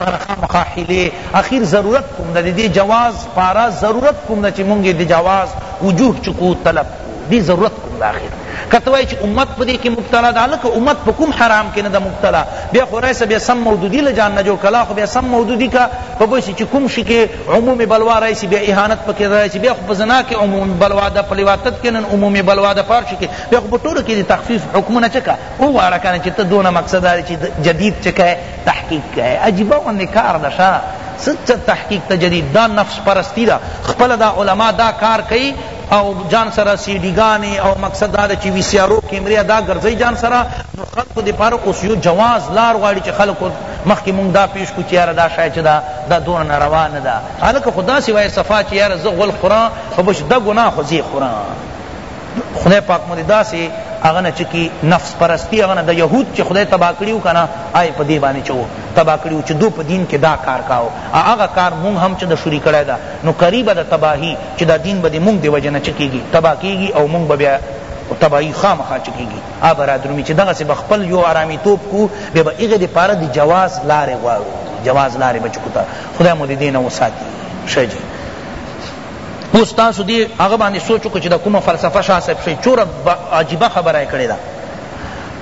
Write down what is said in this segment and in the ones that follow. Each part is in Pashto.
پاره خامخا حیلې اخیر ضرورت کوم ده دې جواز پاره ضرورت کوم ده چې مونږ دې جواز وجوه چکو طلب دې ضرورت کوم ده اخیر کته وای چې امت په دې کې مبتلا ده لکه امت په کوم حرام کې نه ده مبتلا بیا خو رئیس بیا سم مودودی له جان نه جو کلا خو بیا سم مودودی کا په بوشي چې کوم شي کې عمومی بلوا راشی بیا اهانت پکې راشی بیا خو په زنا کې عمومی بلوا ده په لواطت کې نن عمومی بلوا ده پارش کې بیا خو په ټولو کې تخفیف حکمونه چکا او واړه کنه چې ته دونه مقصد لري چې جدید چکا تحقیق کوي عجیبه ونه کار ده شاه ست تحقیق ته جدید دا نفس پرستی ده خپل دا علما دا کار کوي او جان سره سی ډی ګانی او مقصد دا ده چی وی سی ارو کیمریا دا ګرځی جان سره نو خلکو دی پاره اوس یو جواز لار غواړی چی خلکو مخکی مونږ دا پیش کو چی یاره دا شای چی دا دا دونه ناروا نده هلکه خو داسی وای صفا چی یاره زه غول خورم خو بش دا ګناه خو زی خورم خدای پاک مو داسې هغه نه چکی نفس پرستی هغه نه د یهود چې خدای تبا کړیو کنه آی په دې باندې چو تبا کړیو چې دو په دین کې دا کار کاو هغه کار مونږ هم چې د شری کړه دا نو قریب د تباہی چه دا دین به د مونږ د وجه نه چه کیږی تباه کیږی او مونږ به بیا تباهی خامخا چه کیږی آ به رادرومی چه دغسی به خپل یو آرامی توب کو بیا به هغی د پاره د جواز لاری غواړو جواز لاری به چه کو تا خدای مو د دی نه وساتی شه جی اوس تاسو دی هغه باندې سوچ وکړئ چې دا کومه فلسفه شاه صاحب شي چوره عجیبه خبره یې کړې ده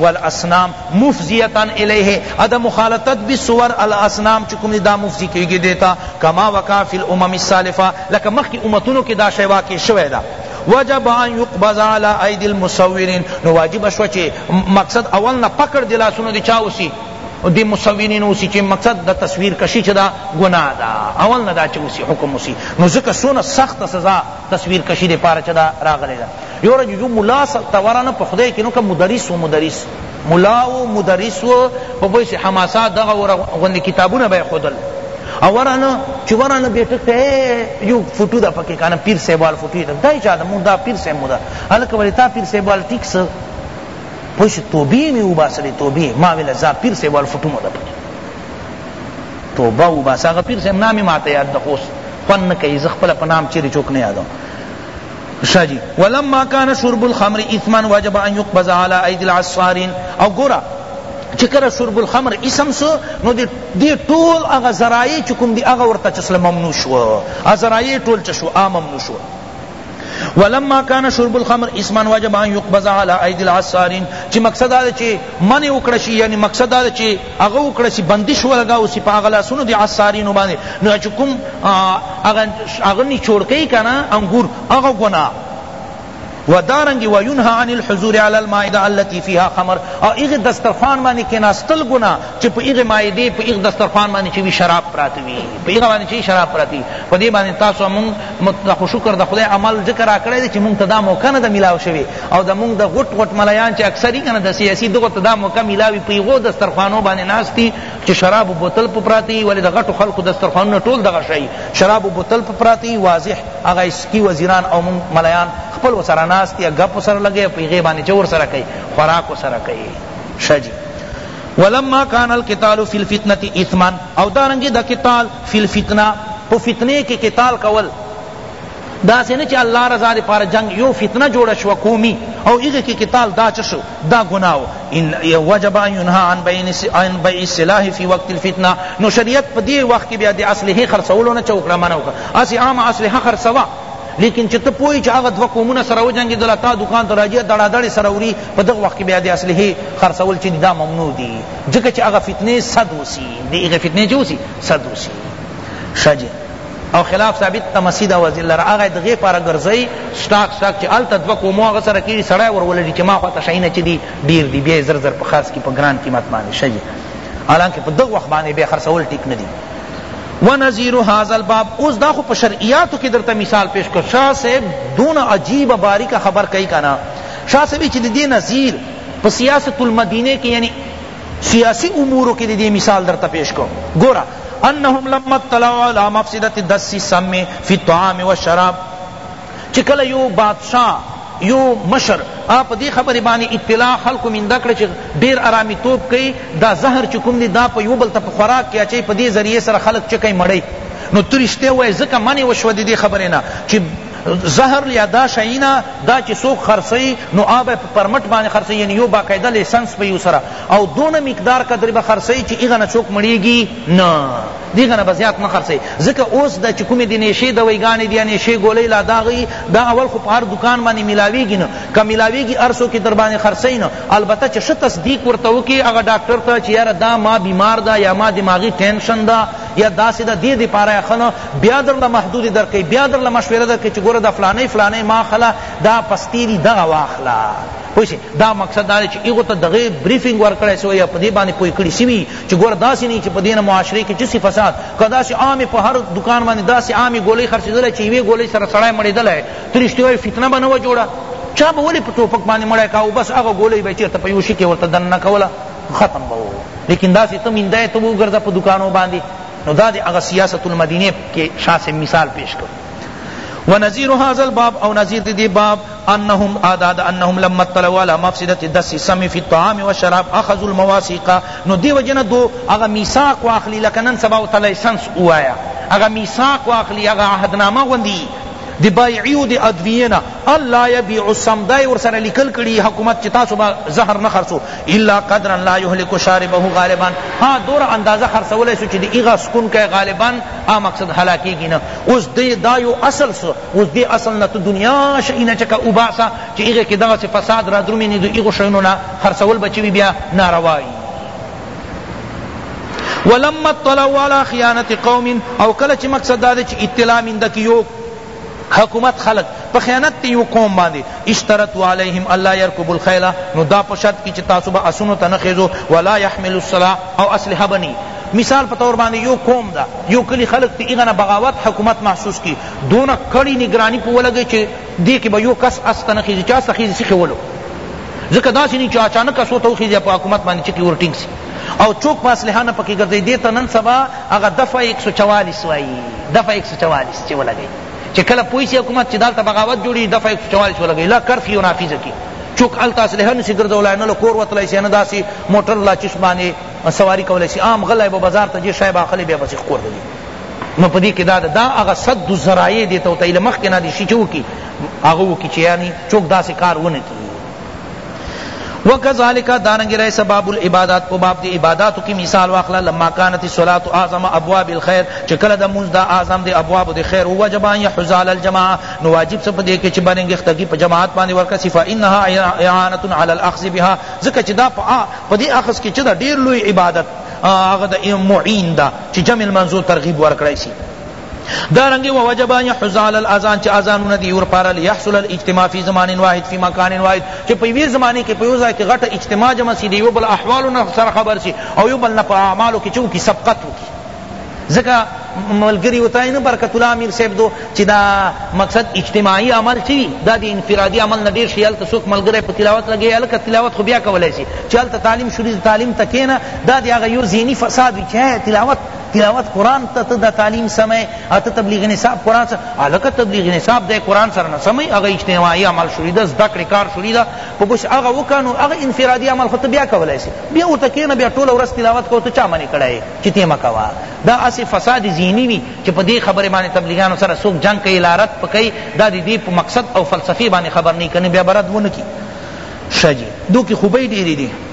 والاصنام مفضیتا الیہ اد مخالطت بالصور الاصنام چ کوم دا مفضی کیگی دیتا کما وقع فی الامم السالفہ لکہ مخ کی امتونو کی دا شی واقع شوی دا وجب ان یقبض علی اید المصورین نو واجب شو چ مقصد اول نہ پکڑ دلا سنو دی چاوسی دی مصورین اسی چ مقصد دا تصویر کشی چ دا گناہ دا اول نہ دا چ اسی حکم اسی نو زکہ سونا سخت سزا تصویر کشی دے پار چ دا راغلے دا یو ورځ یو ملا ته ورانه په خدای کې نو که مدرس و مدرس ملا و مدرس و په بویس حماسات دغه غوندې کتابونه به یې ښودل او ورانه چې ورانه بیا ټک ته یو فوټو ده پکې کنه پیر صاحب وال فوټو ده دا چا ده مونږ دا پیر صاحب مو ده هلکه ولې تا پیر صاحب وال ټیک څه پوه شو توبې مې وباسلې توبې ما ویله ځا پیر صاحب وال فوټو مو ده پکې توبه وباسه هغه پیر صاحب نام یې ماته یاد ده خوست خوند نه کوي زه خپله په نام چیرې چوک نه یادوم شاه جی ولما کان شرب الخمر اثما وجب ان يقبض على ايدي العصارين او ګورا چې کله شرب الخمر اسم سو نو دی ټول هغه ذرایع چې کوم دی هغه ورته چسله ممنوع شو هغه ذرایع ټول چې شو عام ممنوع شو ولما كان شرب الخمر اسما وجب ان يقبض على ايدي العصارين چې مقصد دا چې منع وکړه شي یعنی مقصد دا چې هغه وکړه چی بندش ولګاو سی په هغه لاسونو دی عصارینو باندی نو چی کوم هغه نچوړکی کنا انګور هغه ګناه و دارنگی و ینها عن الحضور علی المائده التي فيها خمر او ایغ دسترخوان باندې کیناستل گنا چې په ایغ مائده په ایغ دسترخوان باندې چې وی شراب پراته وی په ایغ باندې چې شراب پراته وی په دې باندې تاسو مون متخ شکر د خدای عمل ذکر کړی چې مون ته دا موقع نه ملاو شوی او د مونږ د غټ غټ ملایان چې اکثری کنه د سیاسی دغه ته دا موقع ملاوی په یو دسترخوانو باندې ناشتي چې شراب بوتل په پراتی ولې د غټو خلکو دسترخوانونه ټول دغه شي شراب بوتل په پراتی واضح هغه اسکی وزیران او مونږ ملایان خپل وسره ناشتي غپ سره لګي په غی باندې چور سره کوي خوراک سره کوي شجی ولما كان القتال في الفتنه اثما او دارنګ د قتال في الفتنه په فتنه کې قتال کول داسې نه چې الله رضا د پاره جنګ یو فتنه جوړه شوه قومی او هغه کې قتال دا چه شو دا گناه ان وجب ان ينهى عن بيع عن بيع السلاح في وقت الفتنه نو شریعت په دې وخت کې بیا د اسلحه خرڅولو نه چوکړه منع وکړه اسی عام اسلحه خرڅوا لیکن چې ته پوهی چې هغه دوه قومونه سره وجنګېدل تا دکان ته راځي دړادړې سره وړي په دغه وخت کې بیا د اسلحې خرڅول چې دا ممنوع دي ځکه چې هغه فتنې صد اوسي د هغې فتنې چې اوسي صد اوسي ښه او خلاف ثابت ته مسجد او ازل لره هغه د غې پاره ګرځی سټاک سټاک چې الته دوه کومو هغه سره کیږي سړی ور ولړي چې ما خو ته شینه چې دی ډیر دی بیا زر زر په خرڅ کی په ګران قیمت باندې شي حالانکه په دغه وخت باندې به خرڅول ټیک نه دی ونظیر هذا الباب اوس دا خو په شرعیاتو کې درته مثال پیش کړ شاه صاحب دون عجیب باریک خبر کوي کنه شاه صاحب چې د دې نظیر په سیاست المدینه کې یعنی سیاسی امورو کې د دې مثال درته پیش کړ ګوره انهم لما اطلعوا على مفسدة دس السم في الطعام والشراب چی کله یو بادشاہ یو مشر په دی خبر بانی اطلاع خلق مینده کړ چی ډیر ارامی توب کئی دا زهر چی کوم دی دا په یو بل ته په خوراک کی اچی په دی ذریعه سره خلق چکی مړی نو ترشته وای زکه منی وشو دی خبرنا چی زهر یا دا شینا دا چی سوک خرڅی نو آبه په پرمټ باندې خرڅی یعنی یو باقاعده لیسنس په یو سره او دون مقدار قدر به خرڅی چی ایغه نه سوک مړیږي نه دیغه نه بزیات نه خرڅی ځکه اوس د چکومی د نیشی دوی گانی دی نیشی گولی لا داغی دا اول خو په هر دکان باندې ملاویږي نه که ملاویږي ارسو کی در باندې خرڅی نه البته چی ش تصدیق ورته وکی هغه ډاکټر ته چی یاره دا ما بیمار دا یا ما دماغی ټینشن دا یا داسی ده دی دی پاره ښه نه بیا درله محدودی درکړي بیا درله مشوره درکړي چې ګوره دا فلانی فلانی ما خلا دا پستی دی دغه واخلا پوه شي دا مقصد دا دی چې هغو ته دغه بریفنګ ورکړی سوی یا په دې باندې پوه کړي سوي چې ګوره داسې نه چې په دې نه معاشرې کې چسي فساد که داسې عامې په هر دکان باندې داسې عامې ګولۍ خرڅېدلی چې یوې ګولۍ سره سړی مړېدلی ته رښتیا وایي فتنه به نه وه جوړه چا به ولې په ټوپک باندې مړی کاوه بس هغه ګولۍ به یې چېرته په یو شي کې ورته دننه کوله ختم به وو لیکن دا سی ته مینده ته وو ګرځه په دکانو باندې نو دا دی هغه سیاست المدینه کې شاه سے مثال پیش کړ ونظیر هذا الباب او نظیر دی باب انهم اعداد انهم لما اطلعوا على مفسده دس سم في الطعام والشراب اخذوا المواثيق نو دی وجنه دو اغه میثاق واخلی لکنن سبا او لایسنس وایا اغه میثاق واخلی اغه عهدنامه غوندی دی بایعیو دی ادوینا الله یبیع السم دا یې ورسره لیکل کړي حکومت چې تاسو به زهر نه خرڅو الا قدرا لا یهلک شاربه غالبا ها دور اندازه خرڅولی سو چې د هغه سکونکی غالبا آ مقصد هلاکېږي نه اوس دی دا یو اصل سو اوس دې اصل نه ته دنیا شي نه چکه وباسه چې هغه کې دغسې فساد را درومي نه د هغو شیونو نه خرڅول به چې وي بیا ناروا وي ولما اطلعوا على خیانت قوم او کله چې مقصد دا دی چې اطلاع مینده کې یو حکومت خلق په خیانت دی یو قوم باندې اشترطوا علیهم الله يركب الخيل نو دا په شرط کی چې تاسو به اسونو ته نه خېزو ولا يحمل السلاح او اسلحه بنی مثال په تور باندې یو قوم دا یو کلی خلق تی ایغه بغاوت حکومت محسوس کی دونه کړي نگرانی په ولګي چې دې کې به یو کس استنه خېږي چا سخېږي سخولو ځکه داسې نه چې اچانک اسو ته خېږي په حکومت باندې چې ورټینګ سي او څوک په اسلحه نه پکې ګرځي دې ته نن سبا هغه دفعه ایک سو چوالیس وایي دفعه ایک سو چوالیس چې ولګي چې کله پوه شي حکومت چې دلته بغاوت جوړي دفعه ایک سو چوالیس ولګي لا کرفیو نافذ کی چوک الته اسلحه نشي ګرځولای نه له کور وتلای شي نه داسې موټر لا چش باندې سواری کولای شي عام غلی به بازار ته جې شای به اخلي بیا بسې کور ته ځي نو په دې کې دا دا هغه صد ذرایع دې ته ورته له مخکې نه دې شي چې وکړي هغه وکړي چې یعنې چوک داسې کار ونه کړي وکذالک دارنگ رئیس باب العبادات پو باب دی عباداتو کی مثال واخلا لما کانت الصلاة اعظم ابواب الخیر چکل دا منز دا اعظم دی ابواب دی خیر وجب ان یحزال الجماعة نو واجب سب دے کہ چھ بننگ اختگی پا جماعت پاندی ورکسی فإنها اعانت علی الاخذ بها ذکر چھ دا پا دی اخذ کی چھ دا دیر لوی عبادت آغا دا معین دا چھ جمع المنظور ترغیب ورکڑی سی دارنگی ووجب ان يحز على الاذان چه اذانونه دی اور پارا ليحصل الاجتماع في زمان واحد في مكان واحد چه په یوه زمانه کې په یو ځای کې غټه اجتماع جمع سي دی یو بل احوالو نه سره خبر سي او یو بل نه په اعمالو کې چون کې سبقت وکړي ځکه ملګری وتای نه برکت الله امیر صاحب دو چې دا مقصد اجتماعي عمل چی دا دی انفرادي عمل نه ډیر شیل ته څوک ملګری په تلاوت لګي الکه تلاوت خو بیا کولای شي چل ته تعلیم شروع تعلیم تکینا دا دی هغه یو زینی فساد وی چې تلاوت تلاوت قرآن تا تا تعلیم سمے اتا تبلیغ نصاب قرآن سر علاقہ تبلیغ نصاب دے قرآن سر نہ سمے اگا اجتماعی عمل شروع دا ذکر کار شروع دا پا بس اگا وکانو اگا انفرادی عمل خود بیا کولای سی بیا ورتا کینا بیا ټول ورس تلاوت کو تو چا منی کڑای چی تیما کوا دا اسی فساد ذہنی وی چی پا دی خبر معنی تبلیغانو سر سوک جنگ کئی لارت پکئی دا دی دی پا مقصد او فلسفی معنی خبر نہیں کنے بیا برد ونکی شجی دو کی خوبی دیری دی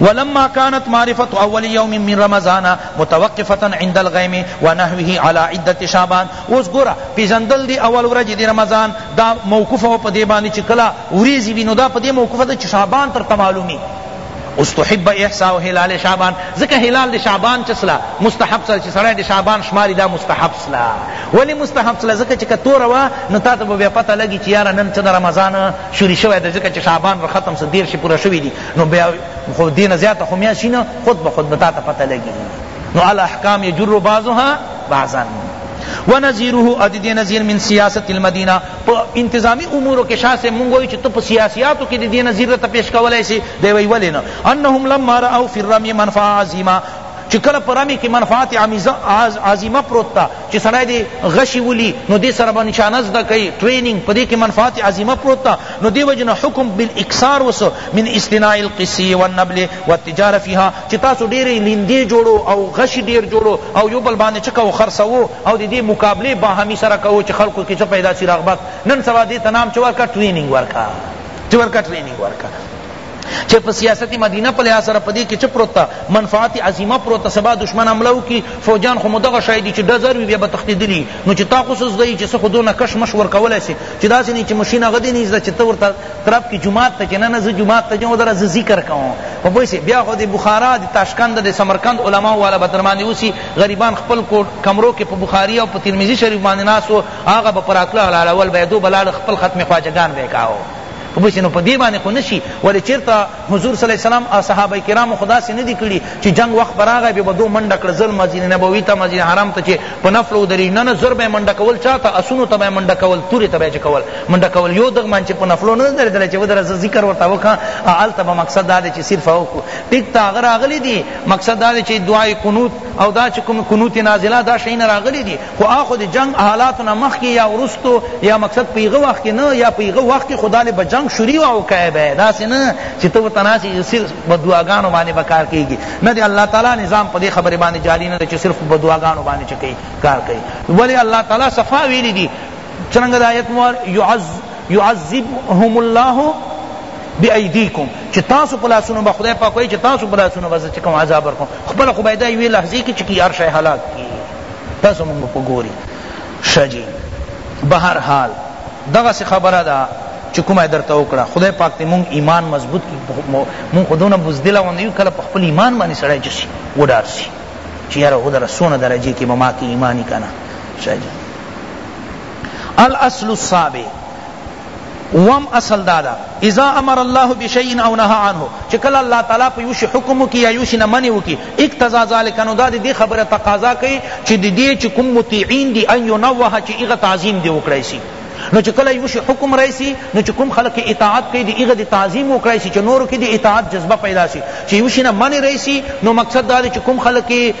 ولما كانت معرفة اول يوم من رمضان متوقفة عند الغيم ونحوه على عدة شعبان اوس گورا پیژندل دی اول ورځ دی رمضان دا موقوف او پدی باندې چې کلا وریزی وی نو دا پدی موقوف ده چې شعبان تر تمعلومی استحب احساء هلال شعبان ذکر هلال دی شعبان چسلا مستحب سلا چی سڑا دی شعبان شماری دا مستحب سلا ولی مستحب سلا ذکر چی کتو روا نو تا تا بیا پتہ لگی چی یارا نن چدا رمضان شوری شوی دا ذکر چی شعبان را ختم سا دیر شی پورا شوی دی نو بیا خو دې نه زیاته خو میاشي نه خود به خود به تا ته پته لګي نو الاحکام یجر بعضها بعضا ونظیره ادی دی نظیر من سیاست المدینہ په انتظامی امورو کې شاه سے مونږ وی چې ته په سیاسیاتو کې دی نظیر ته پیش کولای شي دی وی ولې نه انهم لما راوا فی الرمی منفعه عظیمه چې کله پرامی کې منفعت عظیمه پروت تا چی سړی دی غشی ولی نو دی سره به نشانه زده کئ ټریننګ پدی کی منفعت عظیمه پروت ده نو دی وجه نه حکم بالاکثار وسو من اصطناع القصی والنبل والتجاره فیها چی تاسو ډیر لیندی جوړو او غشی ډیر جوړو او یو بل باندې چکو خرڅوو او دی دی مقابله باهمی سره کوو چی خلقو کی چه پیدا سی رغبت نن سبا دی تنام چه ورکا ټریننګ ورکا چه ورکا ټریننګ ورکا چه په سیاست مدینه په لحاظ سره پدی کی چه پروت تا منفعت عظیمه پروت تا سبا دشمن حمله وکړي فوجان خو مدغه شای دی چه ډزر وی بیا به تختیدلی نو چه تا خو څه زده یی چه څه خو دونه کش مش ورکولای سی چه داسی نه چه مشین هغه دی نه زده چه ته ورته ترپ کی جماعت ته چه نه نه زه جماعت ته ځم دره زه ذکر کوم په پوه سی بیا خو دی بخارا دی تاشکند دی سمرقند علما والا به درمانې وسی غریبان خپل کو کمرو کې په بخاری او په ترمذی شریف باندې ناس او هغه به پراتله حلالول به دو بلال خپل ختم خواجگان به کاو وبسي نو په دې باندې خو نشي ولې چېرته حضور صلی الله علیه وسلم او صحابه کرامو خو داسې نه دي کړي چې جنګ وخت به راغی بیا به دو منډه کړه زر مسجد نبوي ته مسجد حرام ته چې په نفل ودرېږي نه نه زر به یې منډه کول چا ته اسونو ته به یې منډه کول تورې ته به یې چې کول منډه کول یو دغمان چې په نفلو نه درېدلی چې ودره زه ذکر ورته وکړم هلته به مقصد دا دی چې صرف هغه وکړو ټیک ته هغه راغلي دي مقصد دا دی چې دعای قنوت او دا چې کوم قنوت نازله دا شیونه راغلي دي خو هغه خو د جنګ حالاتو نه مخکی یا ورستو یا مقصد په هغه وخت کې نه یا په هغه وخت کې خدای به جنګ شروع او کای به داسې نه چې ته ورته ناسې چې صرف په دعاګانو باندې به کار کېږي نه د الله تعالی نظام په دې خبرې باندې جاري نه دی چې صرف په دعاګانو باندې چې کوي کار کوي ولې الله تعالی صفا ویلي دي څرنګه د آیت مور يعز يعذبهم الله بأيديكم چې تاسو په لاسونو به خدای پاک وایي چې تاسو په لاسونو به زه چې کوم عذاب ورکوم خپله خو به یې دا یوې لحظې کې چې کي هر شی هلاک کړي تاسو مونږ په ګوري شجی بهر حال دغه سی خبره ده چې کومه درته وکړه خدای پاک دې مونږ ایمان مضبوط کی مونږ خودونه بوزدل وندې کله په خپل ایمان باندې سړی چسی وډار سی چې یاره هو در سونه درجه کې ما کې ایمانی کنه شجی الاصل الصابه اووم اصل دا ده اذا امر الله بشیء او نهی عنه چه کله الله تعالی په یو شی حکم وکړي یا یو شی نه منع وکړي اقتضا ذلک نو دا دې خبره تقاضا کوي چې د دې چې کوم مطیعین دي ان ينوه چې هغه تعظیم دی وکړای شي نو چې کله یو شی حکم راشي نو چې کوم خلک اطاعت کوي د هغه د تعظیم وکړای شي چې نور کې د اطاعت جذبه پیدا شي چې یو شی نه منع راشي نو مقصد دا دی چې کوم خلک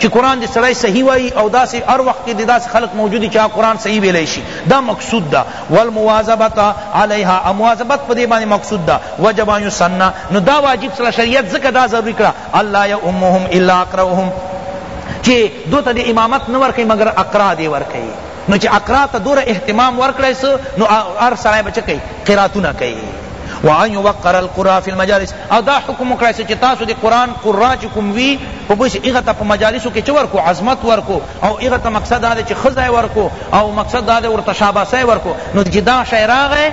چی قرآن دی سړی صحیح وایی او داسی هر وخت کی دی داسی خلق موجود دی چی هغه قرآن صحیح ویلی شی دا مقصود ده والمواظبت علیها او مواظبت په دی باندی مقصود ده وجب ان یسن نو دا واجب سره شریعت ځکه دا ضروری کړه الله یؤمهم الا اقرؤهم چی دوته دی امامت نه ورکی مگر اقرا دی ورکی نو چه اقراء ته دوره اهتمام ورکړی سو نو هر سړی به چه کئی قراتونه کئی وان یوقر القراء فی المجالس او دا حکم وکړی سو چه تاسو دی قرآن قراء چه کوم وی په بس ایغه ته په مجالسو کې چه ورکو عظمت ورکو او ایغه ته مقصد دا چه خزای ورکو او مقصد دا ورته شاباسای ورکو نو جدا شای راغی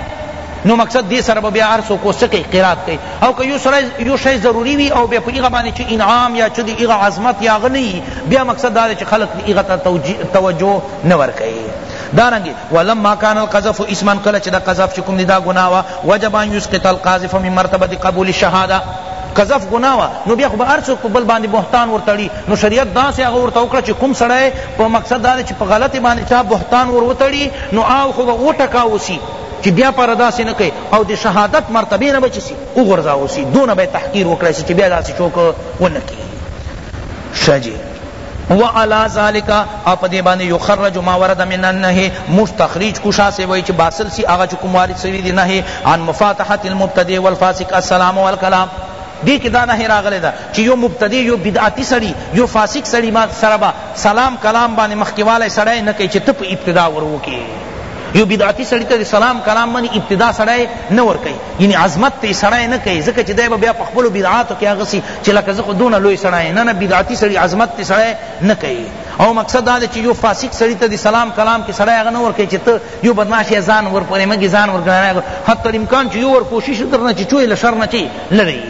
نو مقصد دې سره به بیا هر څوک اوس څه کوي قرات کوي او که یو سره یو شی ضروري وي او بیا په هغه باندې چې انعام یا چې د هغه عظمت یا هغه نه وي بیا مقصد دا دی چې خلق هغه ته توجه نه ورکوي دارنگی ولما کان القذف اسمن کله چې دا قذف چې کوم دی دا ګناه وا وجب ان یسقط القاذف من مرتبه قبول الشهاده قذف گناہ وا نو بیا خو به ارڅوک په بل باندې بهتان ورتړي نو شریعت دا سه هغه ورته وکړه چې کوم سړی په مقصد دا چې په غلطی باندې چا بهتان ور وتړي نو آو خو به وټکا وسی چی بیا پر داسی نه کئی او د شهادت مرتبه نه به چسی وغورځاوه سی دونه به تحقیر وکړی سی چی بیا داسی چوک ونه کی شه جی وعلی ذلک او په دې باندې یخرج ما ورد من النهی مستخرج کو شاه سے وای چې باسل سی هغه چې کوم وارد سوی دی نهی عن مفاتحه المبتدی والفاسق السلام والکلام دی که دا نهی راغلی دا چې یو مبتدی یو بدعتی سړی یو فاسق سړی ما سره با سلام کلام باندې مخکیواله سړی نه کوي چې ته په ابتدا ورو کې یو بدعتی سړی ته سلام کلام منی ابتدا سړی نه ورکی یعنی عظمت ته سړی نه کوي ځکه چې دی به بیا په خپلو بدعاتو کې هغه سي چې لکه زه خو دونه لوی سړی نه نه بدعتی سړی عظمت ته سړی نه کوي او مقصد دا دی چې یو فاسق سړی ته سلام کلام کې سړی هغه نه ورکی چې ته یو بدمعاش یې ځان ورپورې مګي ځان ورګرانه حتی امکان چې یو ور کوشش درنه چې چوي له شر نه چي لری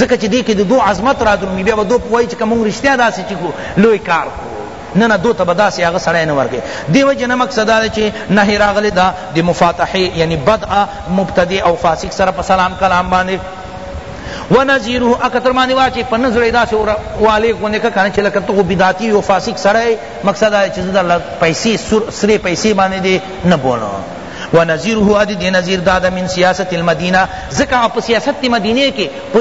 ځکه چې دې کې د دو عظمت را درومي بیا به دو پوهیږي چې که مونږ رښتیا داسې چې کو لوی کار کو نه نه دوته به داسې هغه سړی نه ورکوي دې وجې نه مقصد دا دی چې نهې راغلې ده د مفاتحې یعنی بدعه مبتدع او فاسق سره په سلام کلام باندې و نظیره اکتر معنی وا چې په نظر ادا سے والے غونه کا کنه چې لکه تو بدعتی او فاسق سره مقصد دا چې زړه الله پیسې سره پیسې باندې دې نه بولو و نظیره ادي دې نظیر دادا من سیاست المدینه زکه په سیاست مدینه کې په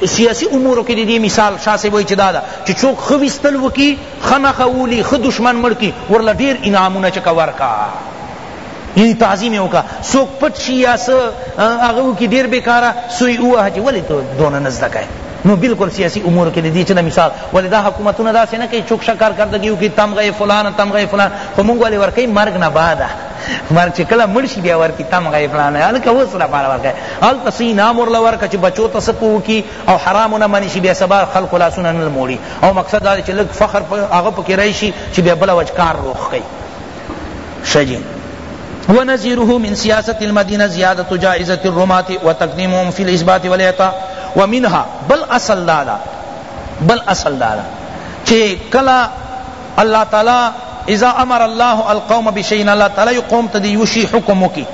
په سیاسی امورو کی ددی مثال شاه صاحب وایی چی داده چی څوک ښه ویستل وکی ښه نښه وولی ښه دشمن مړ کی ورله ډیر انعامونه چکه ورکا یعنی تعظیم یې وکړه څوک پټ شي یا څه هغه وکړي ډېر بېکاره سوی ووهه چې ولې ته دونه نه زده کوې نو بالکل سیاسی امور کې دي چې مثال ولې دا حکومتونه داسې نه کوي چوک شکر کردګي وکړي تمغه فلان تمغه فلان خو موږ ولې ورکوي مرګ نه بعد مر چې کله مړ شي بیا ورکی تمغه یې فلانه هلکه اوس لپاره ورکه هلته څه انعام ورله ورکه چې بچو ته څه په وکړي او حرام ونه منې شي بیا سبا خلکو لاسونه نه موړي او مقصد دا دی چې لږ فخر هغه پکې راشي چې بیا بله وجه کار روښ کوي ښه جي ونظيره من سياسة المدينة زيادة جائزة الرماة وتقديمهم في الإثبات والإعطاء ومنها بل أصل دادا بل أصل دادا چه کلا الله تعالی اذا امر الله القوم بشیء الله تعالی یو قوم ته د یوه شي حکم وکړي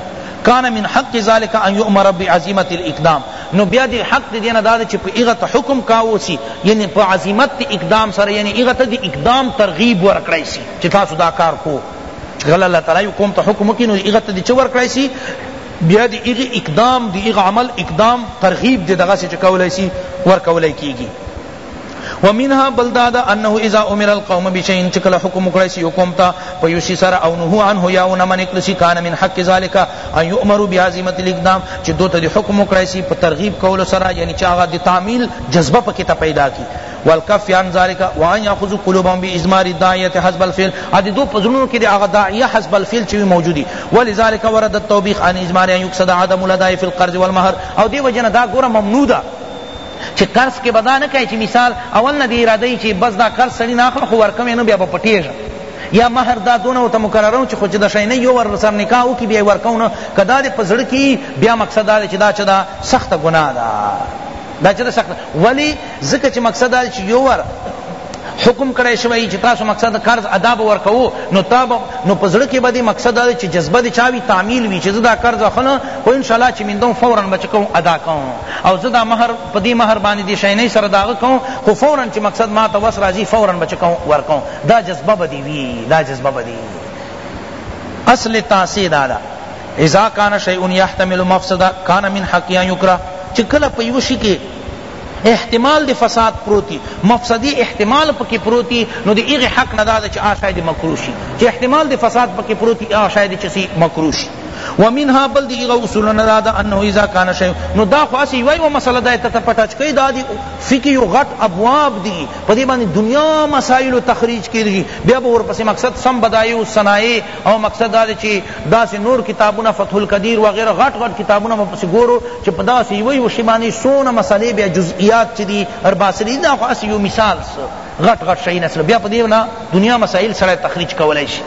کان من حق ذلک ان یؤمر بعزیمة الاقدام نو بیا د حق د دینه دا ده چې په هغه ته حکم کاوه سي یعنی په عزیمت د اقدام سره یعنی هغه ته د اقدام ترغیب ورکړی سي چې تاسو دا کار کو چې کله الله تعالی قوم ته حکم وکړي نو هغه ته د څه ورکړی سي بیا د هغه اقدام د هغه عمل اقدام ترغیب د دغه څه چې کولای سي ورکولای کیږي ومنها بل دا ده انه اذا امر القوم بشيء چې کله حکم وکړی سي یو قوم ته په یو شي سره او نهو عنه یا ونه منې کړل شي کان من حق ذلک ان یؤمروا بعزیمة الاقدام چې دوی ته حکم وکړی سي په ترغیب کولو سره یعنی چې هغه د تعمیل جذبه پکې ته پیدا کی والکف عن ذلك وان ياخذ قلوبهم بازمار الداعيه حسب الفعل ادي دو پزرونو کې هغه داعيه حسب الفعل چې موجودي ولذلك ورد التوبيخ عن ازمار ان يقصد عدم الاداء في القرض والمهر او دی وجنه دا ګوره ممنوع ده چی قرض کی به دا نه کای چی مثال اول نه دی اراده ای چی بس دا قرض سړی نه اخلو خو ورکم یې نو بیا به پټیږه یا مہر دا دونه ورته مقررو چې خو چې د شینه یو ور سر نکاح وکړي بیا ورکو نه که دا دې په زړه کې بیا مقصد دا دی چې دا چې دا سخته ګناه ده دا چې دا سخته ولی ځکه چې مقصد دا چې یو ور حکم کړی شوی چې تاسو مقصد قرض ادا به ورکوو نو تا به نو په زړه کې به دې مقصد دا چې جذبه دې چا وي تعمیل وي چې زه دا قرض اخلم خو انشاءالله چې میندوم فورا به چې کوم ادا کوم او زه دا مهر په دې مهر باندې دې شینۍ سره د هغه کوم خو فورا چې مقصد ما ته وس راځي فورا به چې کوم ورکوم دا جذبه به دې وي دا جذبه به دې اصل تاسې دا ده اذا کان شیء یحتمل مفسده کان من حق ان یکره چې کله په یو شي کې احتمال د فساد پروت وي مفسدي احتمال پکې پروت وي نو د هغې حق نه دا ده چې هغه شاید مکروه شي چې احتمال د فساد پکې پروت وي هغه شاید چې څه مکروه شي ومنها بل دی هغه اصول نه دا ده انه اذا كان شيء نو دا خو اسی وای و مسله دا ته پټه چکی دا دی فقه یو غټ ابواب دی په دې باندې دنیا مسائل تخریج کیږي بیا به ورپسې مقصد سم بدایو صنایع او مقصد دا دی چی داسی نور کتابونه فتح القدیر وغیره غټ غټ کتابونه مو پسی ګورو چی په دغسی یوه یوه شی باندی څونه مسئلی بیا جزئیات چی دی ور باسلی دی دا خو هسی یو مثال سو غټ غټ شی نه سره بیا په دی نه دنیا مسائل سړی تخریج کولای شی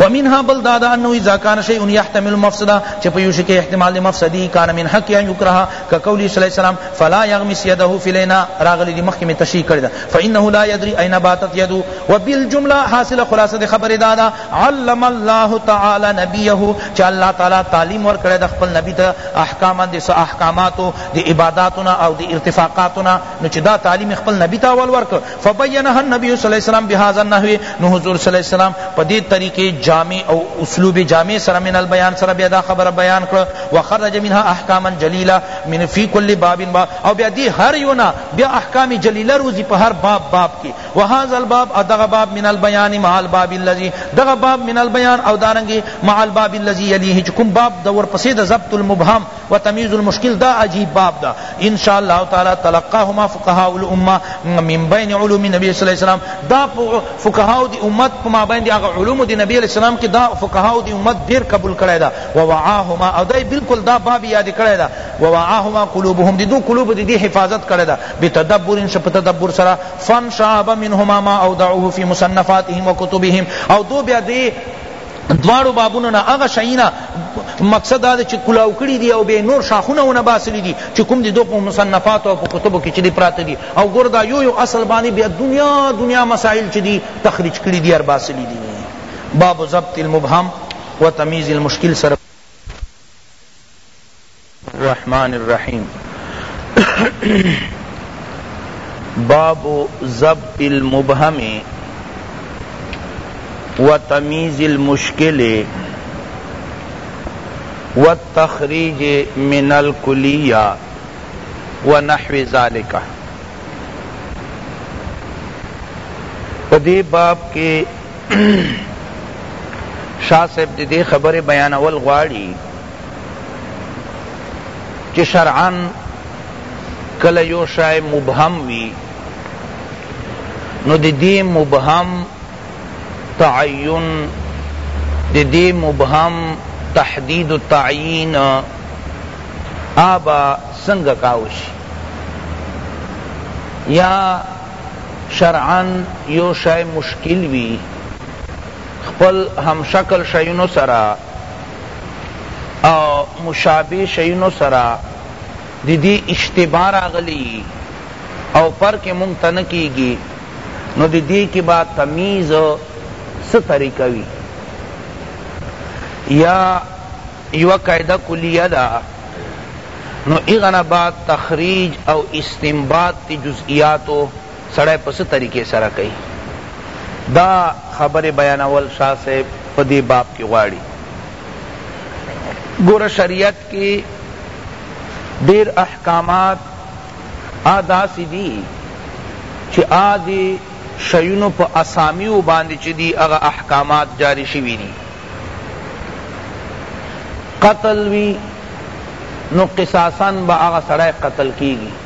ومنها بل دادا انه اذا كان شيء يحتمل مفسده چه په یوش کې احتمال مفسدی کان من حق ان یکره کقوله صلی الله علیه وسلم فلا یغمس یده فی لینا راغلی دی مخکې می تشریح کړی دا فانه لا یدری اين باتت یده وبالجمله حاصل خلاصه دی خبر دا دا علم الله تعالی نبیه چې الله تعالی تعلیم ور کړی د خپل نبی ته احکام د احکامات د عباداتنا او د ارتفاقاتنا نو چې دا تعلیم خپل نبی ته ول ورک فبینها النبی صلی الله علیه وسلم بهذا النحو نو حضور صلی الله علیه وسلم په دې طریقې جامع او اسلوب جامع سره من البیان سره بیا دا خبره بیان کړ وخرج منها احکاما جلیلا من فی کل باب با او بیا دې هر یو نه بیا احکام جلیله روزی په هر باب باب کې وهذا الباب ادغه باب من البیان مع الباب الذی دغه باب من البیان او دارنګي مع الباب الذی یلیه کوم باب دور پسې د ضبط المبهم و تمیز المشکل دا عجیب باب دا ان شاء الله تعالی تلقاهما فقهاء الامه من بین علوم نبی صلی الله علیه وسلم دا فقهاء دی امت ما بین دی هغه علوم دی نبی علیہ السلام کی دا فقهاء دی امت دیر قبول کړی دا و وعاهما او دای بالکل دا باب یاد کړی دا و وعاهما قلوبهم دی دو قلوب دی, دی حفاظت کړی دا بتدبر شپ تدبر سرا فن شعب منهما ما اودعوه فی مصنفاتهم وکتبهم او دو بیا دی دواړو بابونو نه هغه شیونه مقصد دا چې کلاو کړي دي او به نور شاخونه ونه باسلي دي چې کوم دي دوه مصنفات او کتبو کې چې دي پراته دي او ګور دا یو یو اصل باندې بیا دنیا دنیا مسائل چې دي تخریج کړي دي ار باسلي دي باب ضبط المبهم وتمیز المشکل سره الرحمن الرحیم باب ضبط المبهم وتمیز المشکل والتخریج من الکلیہ ونحو ذالک پدی باب کے شاہ صاحب دے خبر بیانول غواړي چې شرعا کله یو شای مبهم وي نو د دې مبهم تعین د دې مبهم تحدید و تعین آبا څنګه کاوش یا شرعا یو شای مشکل وی خپل هم شکل شیونو سره او مشابه شیونو سره د دې اشتباه راغلي او فرق یې مونږ ته نه کېږي نو د دې کې به تمییز څه طریقه وي یا یوه قاعده کلیه ده نو هغه نه بعد تخریج او استنباط د جزئیاتو سړی په څه طریقې سره کوي دا خبرې بیانول شاه صاحب په دې باب کې غواړي ګوره شریعت کې ډیر احکامات آ داسې دي چې آ دې شیونو په اسامیو باندې چې دي هغه احکامات جاری شوي دي قتل وی نو قصاصا به هغه سړی قتل کیږي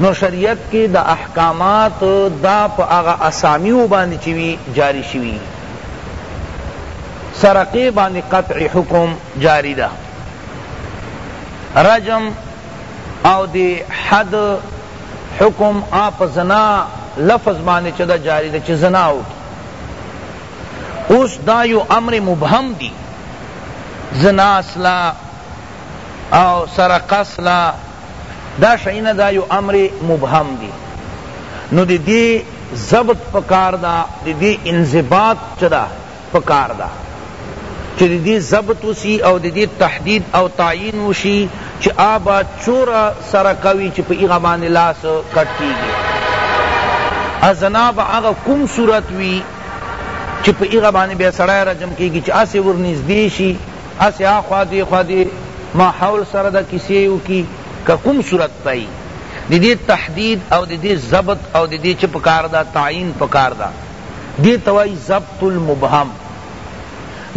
نو شریعت کی دا احکامات دا په هغه اسامیو باندی چی وی جاری شوی سرقی باندی قطع حکم جاری ده رجم او دی حد حکم آپ زنا لفظ باندی چی دا جاری ده چی زنا او کی اوس دا یو امر مبهم دی زنا اصلا او سرقه اصلا دا شی نه دا یو امر مبهم دی نو دی دی ضبط پکار دا دی دی انضباط چدا پکار دا چی دی دی ضبط وسی او دی دی تحدید او تعین وشی چی آبا چورا سر کوی چی پا ایغا باندی لاس کٹ کیگی ازنا با آغا کم صورت وی چی پا ایغا باندی بے سڑای رجم کیگی چی اسی ورنزدی شی هسی اخوا دیخوا دی ماحول سره دا کیسی وکی که کوم صورت ته یی د دی تحدید او د دی ضبط او د دی چه پکار دا تعین پکار دا دی ته وایی ضبط المبهم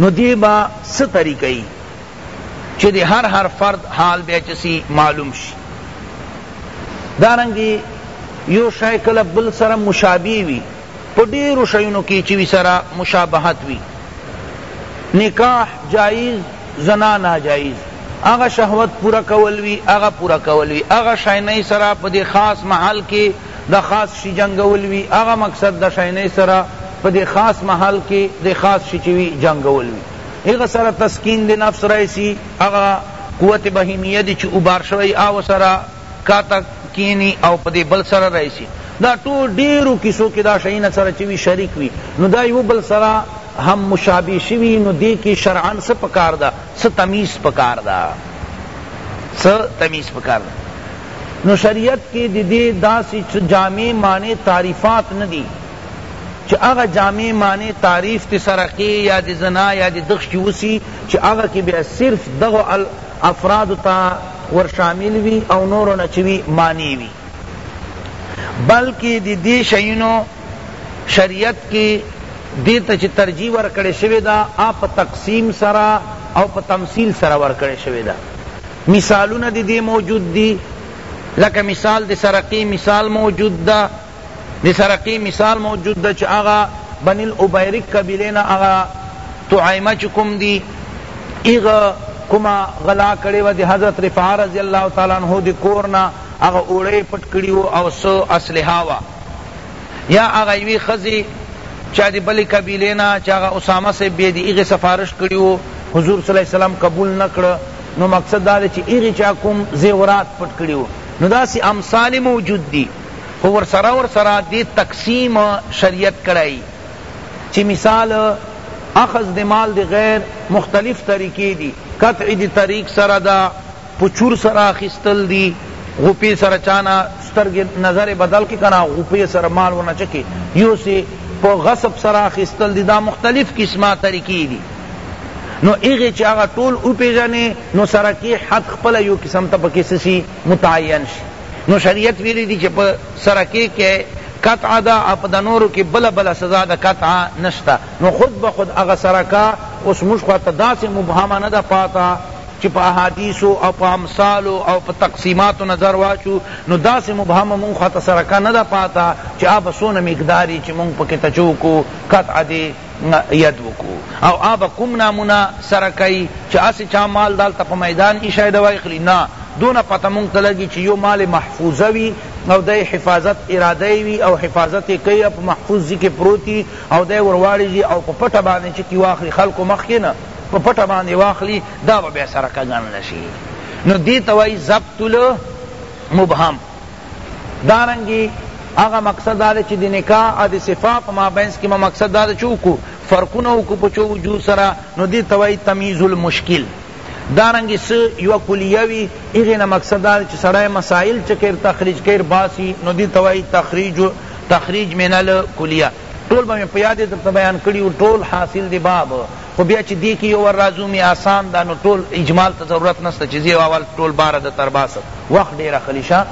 نو دی با څه طریقه یی چه دی هر هر فرد حال بیا چسی معلوم شی دارنګی یو شای کله بل سره مشابه وی په ډیرو شیونو کی چی وی سره مشابهت وی نکاح جایز زنا ناجایز هغه شهوت پوره کول وی هغه پوره کول وی هغه شینی سره په دی خاص محل کی د خاص شی جنګول وی هغه مقصد د شینی سره په دی خاص محل کی د خاص شی چی وی جنګول وی هغه سره تسکین د نفس رئیسی هغه قوت بهیمیه دی چی اوبار شوی هغه سره کاته کینی او په دی بل سره رایسی دا ټول ډیرو کیسو کی دا شیان سره چه وی شریک وی نو دا یو بل سره هم مشابه شوی نو دی کی شرعا څه پکار ده څه تمیز پکار ده څه تمیز پکار ده نو شریعت کی دی دی داسی چه جامع معنی تعریفات ندی چه اغا جامع معنی تعریف تی سرقی یا دی زنا یا دی دغش کی وسی چه اغا کی بیا صرف دغو افرادو ته ور شامل وي او نورو نه چي وي مانع وي بلکه د دې شيونو شريعت کي دې ته چي ترجيح ورکړې شوې ده هغه په تقسيم سره او په تمثيل سره ورکړې شوې ده مثالونه د دې موجود دي لکه مثال د سرقې مثال موجود ده دی سره قی مثال موجود ده چه اغا بنی الابیرک قبیله نه اغا طعیمه چه کم دی ایغ کما غلا کړی وه دی حضرت رفاعه رضی الله تعالی عنه دی کور نه اغا اوړی پټ کړی وو او سو اسلحه وه یا اغا یوی ښځی چا دی بلی قبیله نه چه اغا اسامه صاحب بی دی ایغ سفارش کړی وو حضور صلی الله علیه وسلم قبول نکړ نو مقصد دا دی چه ایغ چا کوم زیورات پټ کړی وو نو داسی امثال موجود دی خو ورسره ورسره دې تقسیم شریعت کړی چی مثال اخذ د مال د غیر مختلف طریقی دی قطع د طریق سره ده په چور سره اخیستل دی غوپی سره چانه سترګی نظر بدل کی کنا غوپی سره مال ورنه چه کی یو سی په غصب سره اخیستل دی دا مختلف قسمه طریقی دی نو ایغه چې هغه ټول او پیژنې نو سره کې حد خپل یو قسم ته پکې سسی متعین شي نو شریعت ویلی دی چی په سره کې کې قطع دا اپ د نورو کې بل بل سزا د قطع نشتا نو خود به خود هغه سره کا اوس موږ خو ته داسې مبهمه نه ده پاتا چې په احادیثو او په امثالو او په تقسیماتو نظر واچو نو داسې مبهمه موږ خو ته سره کا نه ده پاتا چې آب سونه مقداری چې موږ پکې تچوکو قطع دی یاد وکو او آ به کوم نامونه سره کئی چه اسی چا مال دالته په میدان ایښی ده وای خلی نه دونه پته مونږ ته لګی چه یو مال محفوظه وی او دی حفاظت اراده یی وی او حفاظت یی کئی په محفوظ ځی کی پروت وی او دی ورواړیژی او په پټه باندی چه کی واخلی خلقو مخ کی نه په پټه باندی واخلی دا به بیا سرقه ګڼل شی نو دی ته وای ضبط المبهم دارنګی هغه مقصد دا دی چی د نکاح او د صفا په مابینس کی ما مقصد دا دی چی وکو فرقونه وکو په چو وجوه سره نو دی ته وایی تمییز المشکل دارنګی س یو کلیه وی هغه نه مقصد دا دی چی سړی مسائل چکر تخریج کیر باسی نو دی ته وایی تخریج تخریج من الکلیه ټول به می په یاد درته بیان کړی ټول حاصل دی باب خو بیا چی دی کی یو رازومی آسان ده نو ټول اجمال ته ضرورت نسته چی زه اول ټول بار در تر باسم وخت ډیر اخلی شه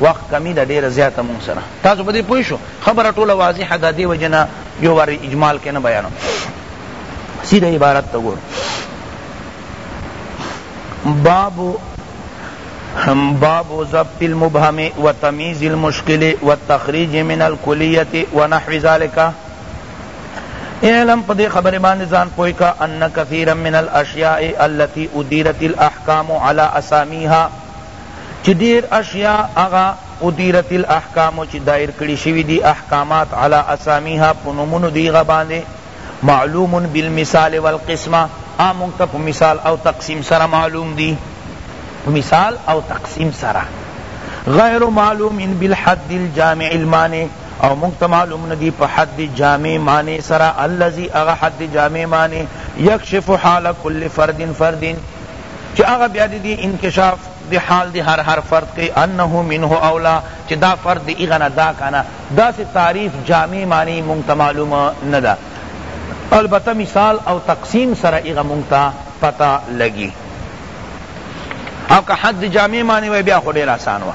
وخت کمی ده ډیر زیاته مونږ سره تاسو په دی پوه شو خبره ټوله واضحه ده دی وجه نه یو وار اجمال کی نه بیانوم سیده عبارت ته ګور باب باب ضبط المبهم وتمیز المشکل والتخریج من الکلیت ونحو ذلك اعلم په دې خبرې باندې ځان پوه که ان کثیرا من الاشیاء التي ادیرت الاحکام علی اسامیها چی دیر اشیاء هغه ادیرت الاحکام چی دایر کړی شوی دی احکامات علی اسامیها په نومونو دی هغه باندې معلوم بالمثال والقسمه آ مونږ ته په مثال او تقسیم سره معلوم دی په مثال او تقسیم سره غیر معلوم بالحد الجامع المانع او موږ ته معلوم نه دي په حد جامع معنی سره الذي هغه حد جامع معنی یکشف حال کل فرد فرد چی هغه بیا دی انکشاف دی حال دی هر هر فرد کی انه منه اولا چی دا فرد دی اغنا دا کنا دا سی تعریف جامع معنی مونږ ته معلوم نه ده البته مثال او تقسیم سره اغه مونږ ته پتا لگی او که حد جامع معنی وی بیا خو ډیر آسان وه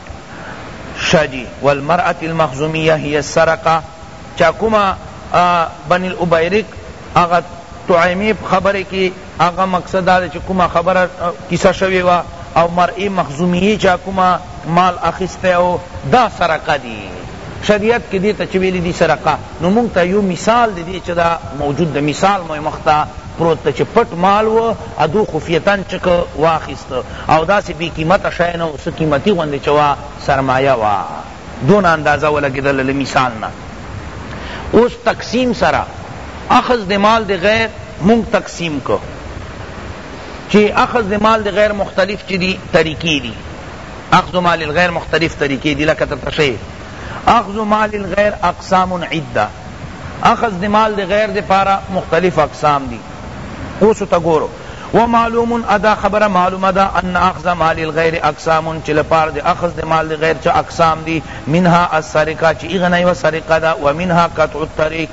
شه جی والمرأة المخزومیة هی السرقة چا کومه بن الابیرک هغه طعیمه په خبره کی هغه مقصد دا دی چی کومه خبره کیسه شوی وه او مرأة مخزومیه چا کومه مال اخیستی وو دا سرقه دی شریعت کی دیتا چی ویلی دی سرقه نو مونږ ته یو مثال د دې چه دا موجود ده مثال مو مخ ته پروت ده چه پټ مال وو او دو خفیتاً چک واخیست او داسې بی قیمته شی نه وو څه قیمتی غوندې چه وه سرمایه وه دونه اندازه ولګیدله له مثال نه اوس تقسیم سره اخذ د مال د غیر مونږ تقسیم کړ چه اخذ د مال د غیر مختلف چه دی طریقی دی اخذ مال الغیر مختلف طریقی دی لکه تر تشه اخذ مال الغیر اقسام عدہ اخذ دی مال دی غیر دی پارا مختلف اقسام دی اوسو تا گورو ومعلوم ادا خبر معلوم ادا ان اخذ مال الغیر اقسام چل پار دی اخذ دی مال دی غیر چا اقسام دی منها السرقہ چی اغنی و سرقہ دا ومنها قطع الطریق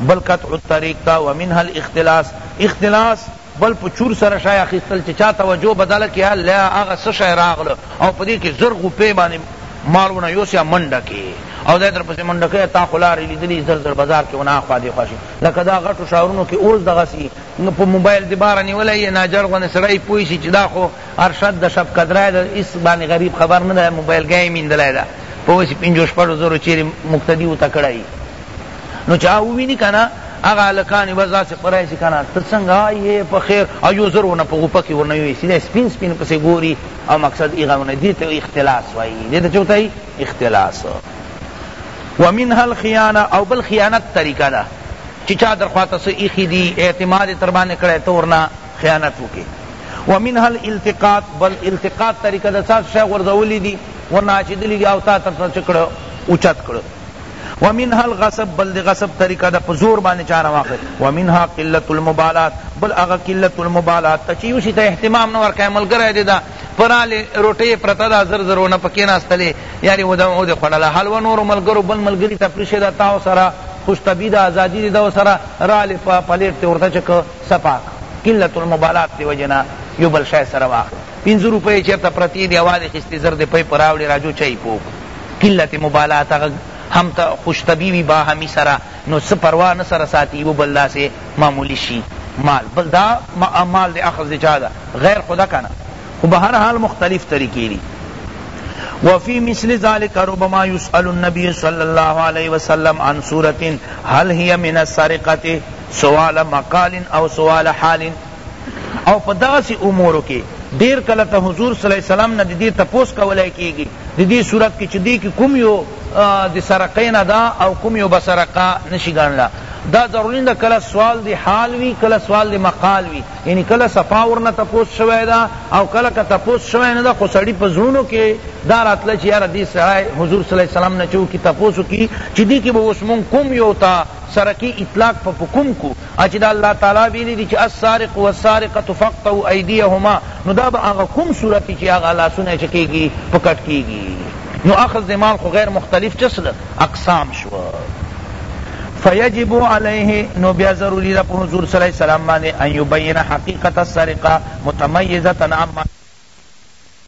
بل قطع الطریق تا ومنها الاختلاس اختلاس بل په چور سره شی اخیستل چی چا توجه بدله کړه له هغه څه شی راغله او په دی کی زر غوپی باندی مالونه یوسیا منډه کی او دی در پسی منډه کوی تا خو لاری لیدلی زر زر بازار کی ونه اخوا دیخوا شی لکه دا غټو ښارونو کی اوس دغسی په موبایل دی بار نیولی یی ناجړ غوندی سړی پوه شی چی دا خو ارشد د شب قدرای ده هیڅ باندی غریب خبر نده موبایل ګای میندلی ده په وسی پنځو شپږو زرو چیری مقتدی اوته کړی نو چا وویني کنه هغه هلکان بس داسې خورای سي کنه ته څنګه یې په خیر او یو زر ورنه په غوپه کې ورنه یوسي دی سپین سپین پسې ګوري او مقصد هغه ونه دې ته اختلاس وایي دې ته څه وتایي اختلاس ومنها الخیانه او بل خیانت طریقه ده چې چا در خواته څه ایښي دي اعتماد تر باندې کړی ته ورنه خیانت وکړي ومنها الالتقاط بل التقاط طریقه ده څه شی غورځولی دي ورنه اچېدلي دي او تا تر څه کړه اوچت کړه ومنها الغصب بل د غصب طریقه ده په زور باندې چا نه واخلي ومنها قلت المبالات بل هغه قلت المبالات ته چې یو شي ته اهتمام نه ورکوې ملګری دې ده پرالې روټۍ یې پرته ده زر زر ونه په کېناستلې یارې وده ودې خوړله حلوه نورو ملګرو بل ملګري ته پرېښې ده تا ورسره خوش طبعي ده ازادي دې ده ورسره رالې په پلېټ دې ورته چه که صفا کړ قلت المبالات دې وجې نه یو بل شی سره واخلي پنځه روپۍ یې چېرته پرتې دي هوا دې اخېستې زر دې پۍ په راوړې راجو چای پوه کړو قلت مبالاه ته غږ هم ته خوش طبعی وی باهمی سره نو څه پروا نه سره ساتی یو بل داسی معمولی شی مال بل دا مال دی اخذ دی چا ده غیر خو ده کنه خو به هر حال مختلف طریقی دی وفی مثل ذلک ربما یسأل النبی صلی الله علیه وسلم عن سورة هل هی من السرقة سوال مقال او سوال حال او په دغسی امورو کی ډیر کله ته حضور صلی الله علیه وسلم نه ددی تپوس کولای کیږی ددی صورت کی چی دی کی کوم یو د سرقه نه ده او کوم یو به سرقه نشی ګڼله دا ضروری نده کله سوال د حال وی کله سوال د مقال وی یعنی کله صفا ورنه تپوس شوی ده او کله که تپوس شوی نده خو سړی په زړونو کی دا راتله چی یاره دی سړی حضور صلی الله علیه وسلم نه چو کی تپوس کی چی دی کی به اوس مونږ کوم یو ته سرقی اطلاق په کوم کو هغه چی د الله تعالی ویلی دی چی السارق والسارقة فاقطعوا ایدیهما نو دا به هغه کوم صورت وی چی هغه لاسونه یې چه کیږی په کټ کیږی نو اخذ د مال خو غیر مختلف چه سه اقسام شو فیجب علیه نو بیا ضروری ده په حضور صلی الله علیه وسلم باندې ان یبین حقیقت السرقة متمیزة عما